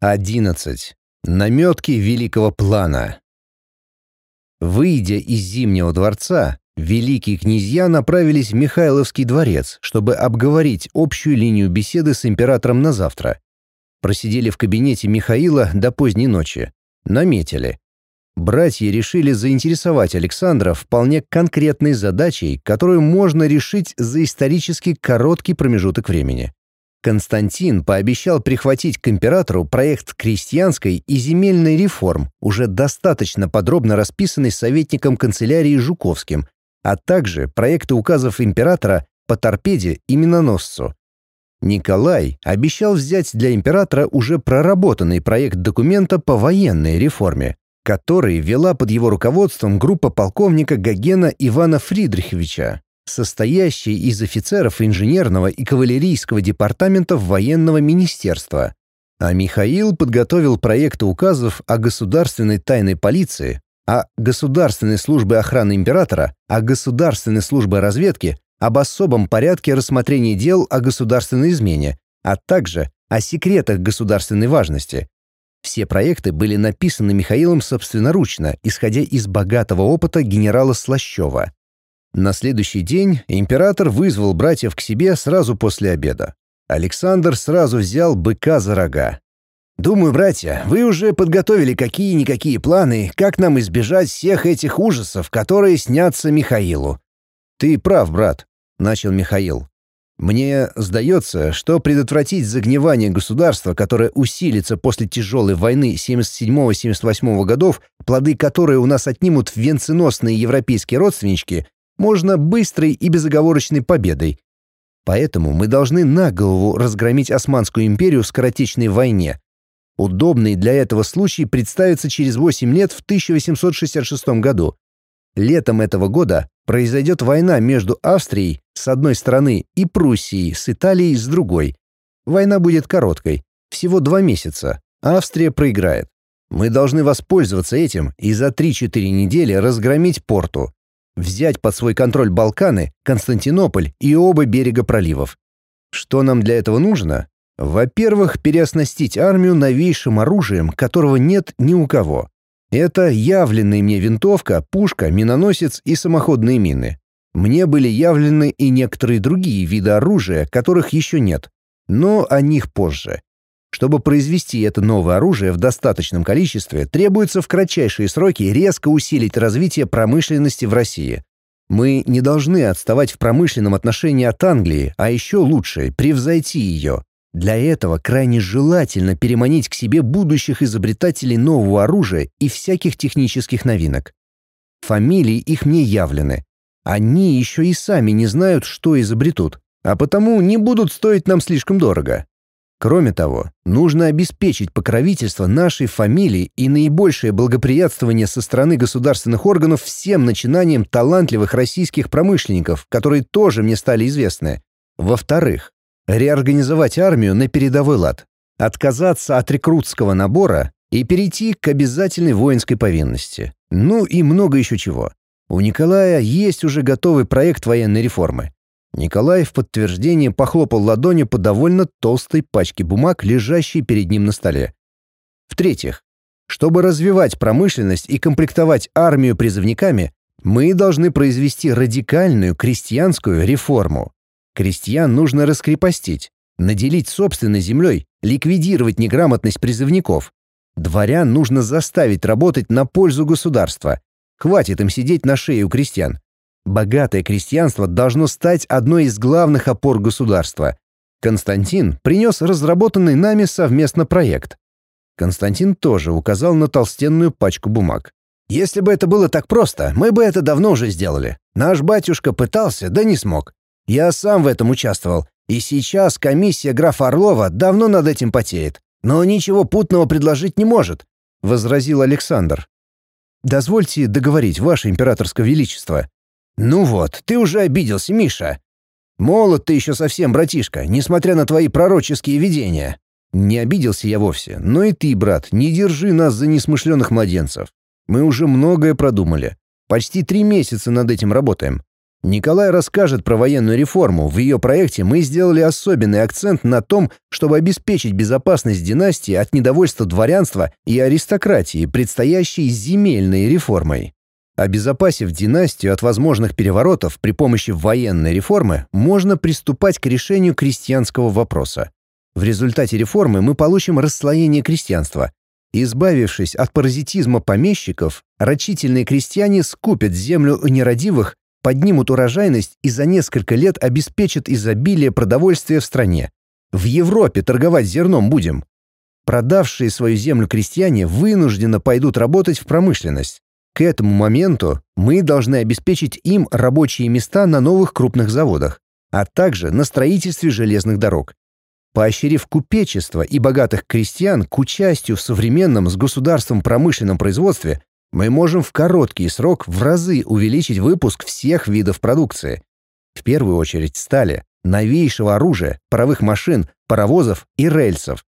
11. Наметки великого плана. Выйдя из Зимнего дворца, великие князья направились в Михайловский дворец, чтобы обговорить общую линию беседы с императором на завтра. Просидели в кабинете Михаила до поздней ночи. Наметили. Братья решили заинтересовать Александра вполне конкретной задачей, которую можно решить за исторически короткий промежуток времени. Константин пообещал прихватить к императору проект крестьянской и земельной реформ, уже достаточно подробно расписанный советником канцелярии Жуковским, а также проекты указов императора по торпеде и миноносцу. Николай обещал взять для императора уже проработанный проект документа по военной реформе, который вела под его руководством группа полковника Гогена Ивана Фридриховича, состоящий из офицеров инженерного и кавалерийского департаментов военного министерства. А Михаил подготовил проекты указов о государственной тайной полиции, о государственной службе охраны императора, о государственной службе разведки, об особом порядке рассмотрения дел о государственной измене, а также о секретах государственной важности. Все проекты были написаны Михаилом собственноручно, исходя из богатого опыта генерала Слащева. На следующий день император вызвал братьев к себе сразу после обеда. Александр сразу взял быка за рога. «Думаю, братья, вы уже подготовили какие-никакие планы, как нам избежать всех этих ужасов, которые снятся Михаилу». «Ты прав, брат», — начал Михаил. «Мне сдается, что предотвратить загнивание государства, которое усилится после тяжелой войны 77-78 годов, плоды которой у нас отнимут венценосные европейские родственнички, можно быстрой и безоговорочной победой. Поэтому мы должны на голову разгромить Османскую империю в скоротечной войне. Удобный для этого случай представится через 8 лет в 1866 году. Летом этого года произойдет война между Австрией с одной стороны и Пруссией с Италией с другой. Война будет короткой, всего два месяца. Австрия проиграет. Мы должны воспользоваться этим и за 3-4 недели разгромить порту взять под свой контроль Балканы, Константинополь и оба берега проливов. Что нам для этого нужно? Во-первых, переоснастить армию новейшим оружием, которого нет ни у кого. Это явленные мне винтовка, пушка, миноносец и самоходные мины. Мне были явлены и некоторые другие виды оружия, которых еще нет. Но о них позже. Чтобы произвести это новое оружие в достаточном количестве, требуется в кратчайшие сроки резко усилить развитие промышленности в России. Мы не должны отставать в промышленном отношении от Англии, а еще лучше — превзойти ее. Для этого крайне желательно переманить к себе будущих изобретателей нового оружия и всяких технических новинок. Фамилии их мне явлены. Они еще и сами не знают, что изобретут, а потому не будут стоить нам слишком дорого. Кроме того, нужно обеспечить покровительство нашей фамилии и наибольшее благоприятствование со стороны государственных органов всем начинаниям талантливых российских промышленников, которые тоже мне стали известны. Во-вторых, реорганизовать армию на передовой лад, отказаться от рекрутского набора и перейти к обязательной воинской повинности. Ну и много еще чего. У Николая есть уже готовый проект военной реформы. Николай в подтверждение похлопал ладонью по довольно толстой пачке бумаг, лежащей перед ним на столе. В-третьих, чтобы развивать промышленность и комплектовать армию призывниками, мы должны произвести радикальную крестьянскую реформу. Крестьян нужно раскрепостить, наделить собственной землей, ликвидировать неграмотность призывников. Дворян нужно заставить работать на пользу государства. Хватит им сидеть на шее у крестьян. Богатое крестьянство должно стать одной из главных опор государства. Константин принес разработанный нами совместно проект. Константин тоже указал на толстенную пачку бумаг. «Если бы это было так просто, мы бы это давно уже сделали. Наш батюшка пытался, да не смог. Я сам в этом участвовал, и сейчас комиссия графа Орлова давно над этим потеет, но ничего путного предложить не может», — возразил Александр. «Дозвольте договорить, ваше императорское величество», «Ну вот, ты уже обиделся, Миша. Молод ты еще совсем, братишка, несмотря на твои пророческие видения». Не обиделся я вовсе, но и ты, брат, не держи нас за несмышленых младенцев. Мы уже многое продумали. Почти три месяца над этим работаем. Николай расскажет про военную реформу. В ее проекте мы сделали особенный акцент на том, чтобы обеспечить безопасность династии от недовольства дворянства и аристократии, предстоящей земельной реформой. Обезопасив династию от возможных переворотов при помощи военной реформы, можно приступать к решению крестьянского вопроса. В результате реформы мы получим расслоение крестьянства. Избавившись от паразитизма помещиков, рачительные крестьяне скупят землю у нерадивых поднимут урожайность и за несколько лет обеспечат изобилие продовольствия в стране. В Европе торговать зерном будем. Продавшие свою землю крестьяне вынужденно пойдут работать в промышленность. К этому моменту мы должны обеспечить им рабочие места на новых крупных заводах, а также на строительстве железных дорог. Поощрив купечество и богатых крестьян к участию в современном с государством промышленном производстве, мы можем в короткий срок в разы увеличить выпуск всех видов продукции. В первую очередь стали, новейшего оружия, паровых машин, паровозов и рельсов.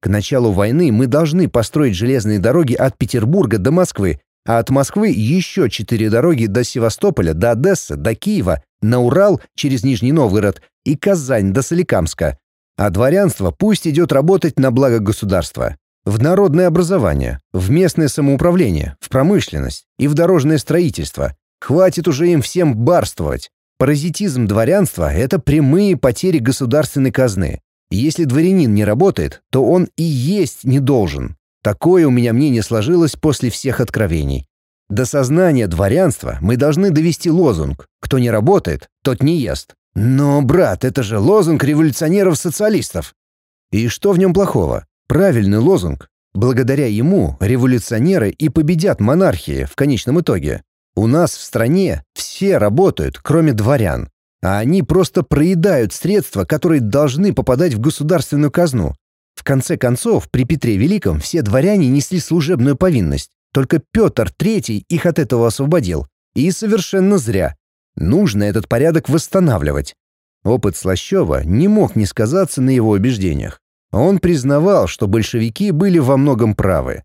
К началу войны мы должны построить железные дороги от Петербурга до Москвы, а от Москвы еще четыре дороги до Севастополя, до Одессы, до Киева, на Урал через Нижний Новгород и Казань до Соликамска. А дворянство пусть идет работать на благо государства в народное образование, в местное самоуправление, в промышленность и в дорожное строительство. Хватит уже им всем барствовать. Паразитизм дворянства — это прямые потери государственной казны. если дворянин не работает, то он и есть не должен. Такое у меня мнение сложилось после всех откровений. До сознания дворянства мы должны довести лозунг «Кто не работает, тот не ест». Но, брат, это же лозунг революционеров-социалистов. И что в нем плохого? Правильный лозунг. Благодаря ему революционеры и победят монархии в конечном итоге. У нас в стране все работают, кроме дворян. А они просто проедают средства, которые должны попадать в государственную казну. В конце концов, при Петре Великом все дворяне несли служебную повинность. Только Петр III их от этого освободил. И совершенно зря. Нужно этот порядок восстанавливать. Опыт Слащева не мог не сказаться на его убеждениях. Он признавал, что большевики были во многом правы.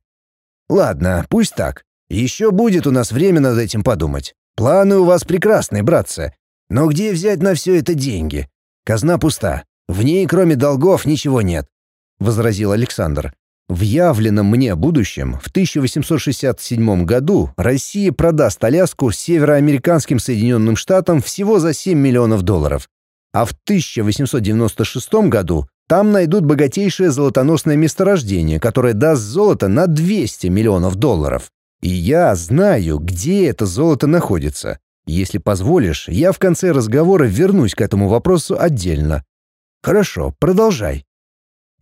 «Ладно, пусть так. Еще будет у нас время над этим подумать. Планы у вас прекрасные, братцы. Но где взять на все это деньги? Казна пуста. В ней, кроме долгов, ничего нет», — возразил Александр. В явленном мне будущем в 1867 году Россия продаст Аляску североамериканским Соединенным Штатам всего за 7 миллионов долларов, а в 1896 году там найдут богатейшее золотоносное месторождение, которое даст золото на 200 миллионов долларов. И я знаю, где это золото находится. Если позволишь, я в конце разговора вернусь к этому вопросу отдельно. Хорошо, продолжай.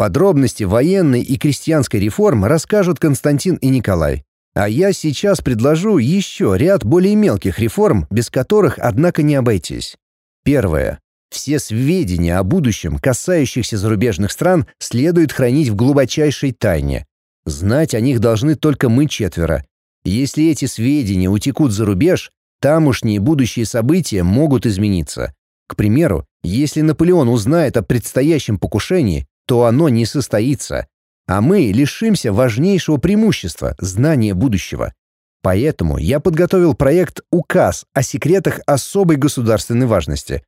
Подробности военной и крестьянской реформы расскажут Константин и Николай. А я сейчас предложу еще ряд более мелких реформ, без которых, однако, не обойтись. Первое. Все сведения о будущем, касающихся зарубежных стран, следует хранить в глубочайшей тайне. Знать о них должны только мы четверо. Если эти сведения утекут за рубеж, тамошние будущие события могут измениться. К примеру, если Наполеон узнает о предстоящем покушении, то оно не состоится, а мы лишимся важнейшего преимущества – знания будущего. Поэтому я подготовил проект «Указ о секретах особой государственной важности»,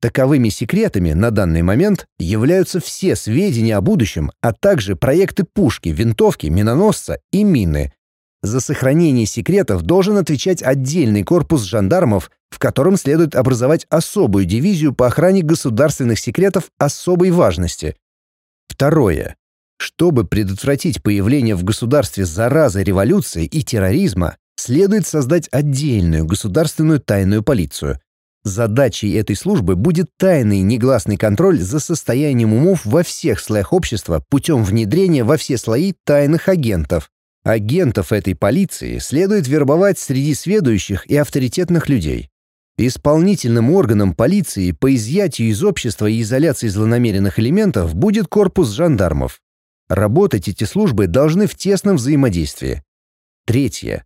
Таковыми секретами на данный момент являются все сведения о будущем, а также проекты пушки, винтовки, миноносца и мины. За сохранение секретов должен отвечать отдельный корпус жандармов, в котором следует образовать особую дивизию по охране государственных секретов особой важности. Второе. Чтобы предотвратить появление в государстве заразы революции и терроризма, следует создать отдельную государственную тайную полицию – Задачей этой службы будет тайный негласный контроль за состоянием умов во всех слоях общества путем внедрения во все слои тайных агентов. Агентов этой полиции следует вербовать среди сведущих и авторитетных людей. Исполнительным органом полиции по изъятию из общества и изоляции злонамеренных элементов будет корпус жандармов. Работать эти службы должны в тесном взаимодействии. Третье.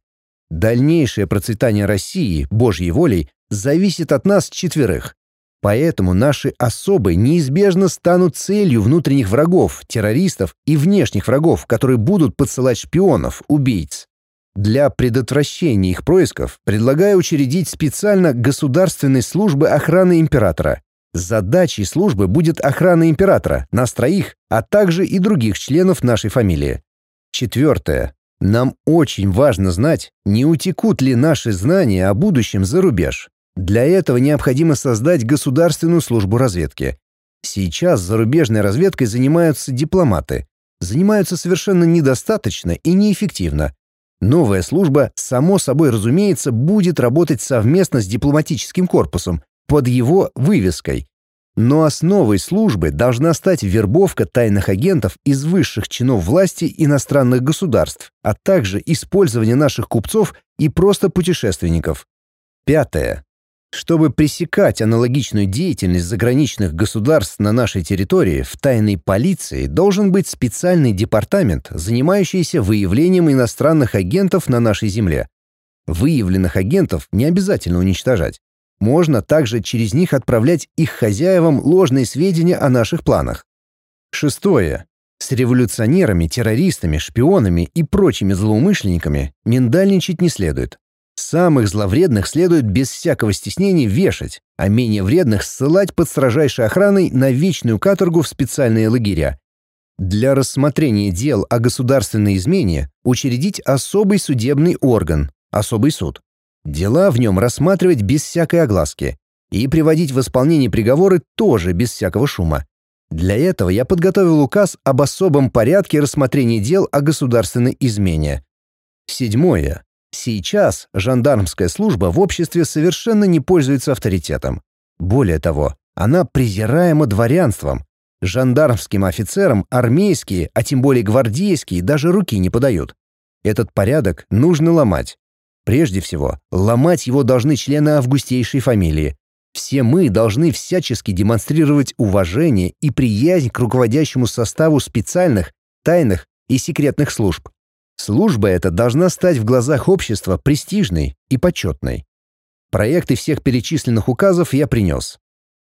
Дальнейшее процветание России, Божьей волей, зависит от нас четверых. Поэтому наши особы неизбежно станут целью внутренних врагов, террористов и внешних врагов, которые будут подсылать шпионов, убийц. Для предотвращения их происков предлагаю учредить специально государственные службы охраны императора. Задачей службы будет охрана императора, нас троих, а также и других членов нашей фамилии. Четвертое. Нам очень важно знать, не утекут ли наши знания о будущем за рубеж. Для этого необходимо создать государственную службу разведки. Сейчас зарубежной разведкой занимаются дипломаты. Занимаются совершенно недостаточно и неэффективно. Новая служба, само собой разумеется, будет работать совместно с дипломатическим корпусом под его вывеской. Но основой службы должна стать вербовка тайных агентов из высших чинов власти иностранных государств, а также использование наших купцов и просто путешественников. Пятое. Чтобы пресекать аналогичную деятельность заграничных государств на нашей территории, в тайной полиции должен быть специальный департамент, занимающийся выявлением иностранных агентов на нашей земле. Выявленных агентов не обязательно уничтожать. Можно также через них отправлять их хозяевам ложные сведения о наших планах. Шестое. С революционерами, террористами, шпионами и прочими злоумышленниками миндальничать не следует. Самых зловредных следует без всякого стеснения вешать, а менее вредных ссылать под строжайшей охраной на вечную каторгу в специальные лагеря. Для рассмотрения дел о государственной измене учредить особый судебный орган, особый суд. Дела в нем рассматривать без всякой огласки и приводить в исполнение приговоры тоже без всякого шума. Для этого я подготовил указ об особом порядке рассмотрения дел о государственной измене. Седьмое. Сейчас жандармская служба в обществе совершенно не пользуется авторитетом. Более того, она презираема дворянством. Жандармским офицерам армейские, а тем более гвардейские, даже руки не подают. Этот порядок нужно ломать. Прежде всего, ломать его должны члены августейшей фамилии. Все мы должны всячески демонстрировать уважение и приязнь к руководящему составу специальных, тайных и секретных служб. Служба эта должна стать в глазах общества престижной и почетной. Проекты всех перечисленных указов я принес.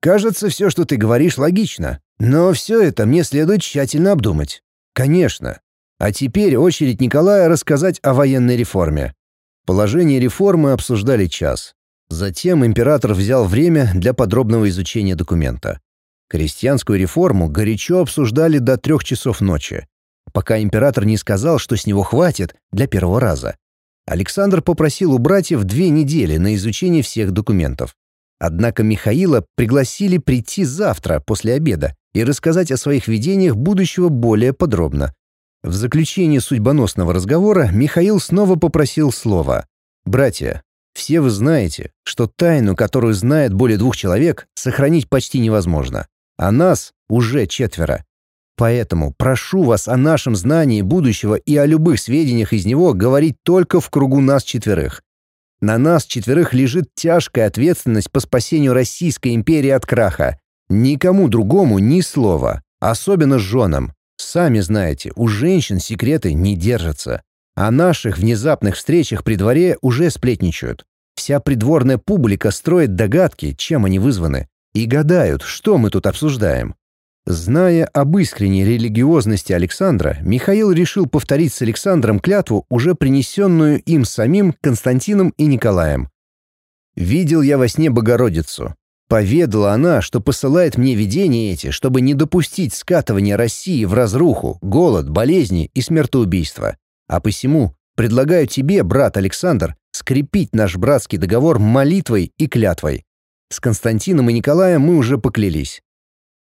Кажется, все, что ты говоришь, логично, но все это мне следует тщательно обдумать. Конечно. А теперь очередь Николая рассказать о военной реформе. Положение реформы обсуждали час. Затем император взял время для подробного изучения документа. Крестьянскую реформу горячо обсуждали до трех часов ночи, пока император не сказал, что с него хватит для первого раза. Александр попросил у братьев две недели на изучение всех документов. Однако Михаила пригласили прийти завтра после обеда и рассказать о своих видениях будущего более подробно. В заключение судьбоносного разговора Михаил снова попросил слова. «Братья, все вы знаете, что тайну, которую знает более двух человек, сохранить почти невозможно. А нас уже четверо. Поэтому прошу вас о нашем знании будущего и о любых сведениях из него говорить только в кругу нас четверых. На нас четверых лежит тяжкая ответственность по спасению Российской империи от краха. Никому другому ни слова, особенно женам. Сами знаете, у женщин секреты не держатся. О наших внезапных встречах при дворе уже сплетничают. Вся придворная публика строит догадки, чем они вызваны, и гадают, что мы тут обсуждаем. Зная об искренней религиозности Александра, Михаил решил повторить с Александром клятву, уже принесенную им самим Константином и Николаем. «Видел я во сне Богородицу. Поведала она, что посылает мне видения эти, чтобы не допустить скатывания России в разруху, голод, болезни и смертоубийство. А посему предлагаю тебе, брат Александр, скрепить наш братский договор молитвой и клятвой. С Константином и Николаем мы уже поклялись.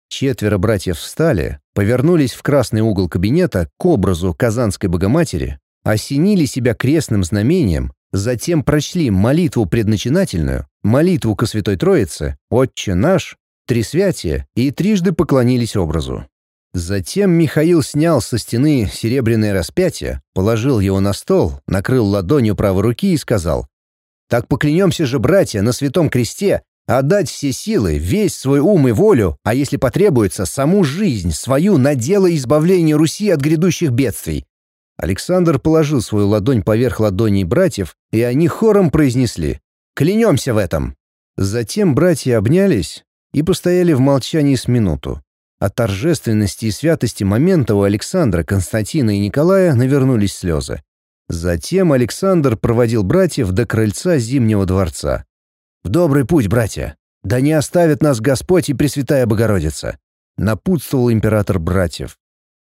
Четверо братьев встали, повернулись в красный угол кабинета к образу Казанской Богоматери, осенили себя крестным знамением, затем прочли молитву предначинательную, молитву ко Святой Троице, Отче наш, Трисвятие и трижды поклонились образу. Затем Михаил снял со стены серебряное распятие, положил его на стол, накрыл ладонью правой руки и сказал, «Так поклянемся же, братья, на Святом Кресте, отдать все силы, весь свой ум и волю, а если потребуется, саму жизнь свою на дело избавления Руси от грядущих бедствий». Александр положил свою ладонь поверх ладоней братьев, и они хором произнесли Клянемся в этом!» Затем братья обнялись и постояли в молчании с минуту. От торжественности и святости момента у Александра, Константина и Николая навернулись слезы. Затем Александр проводил братьев до крыльца Зимнего дворца. «В добрый путь, братья! Да не оставит нас Господь и Пресвятая Богородица!» — напутствовал император братьев.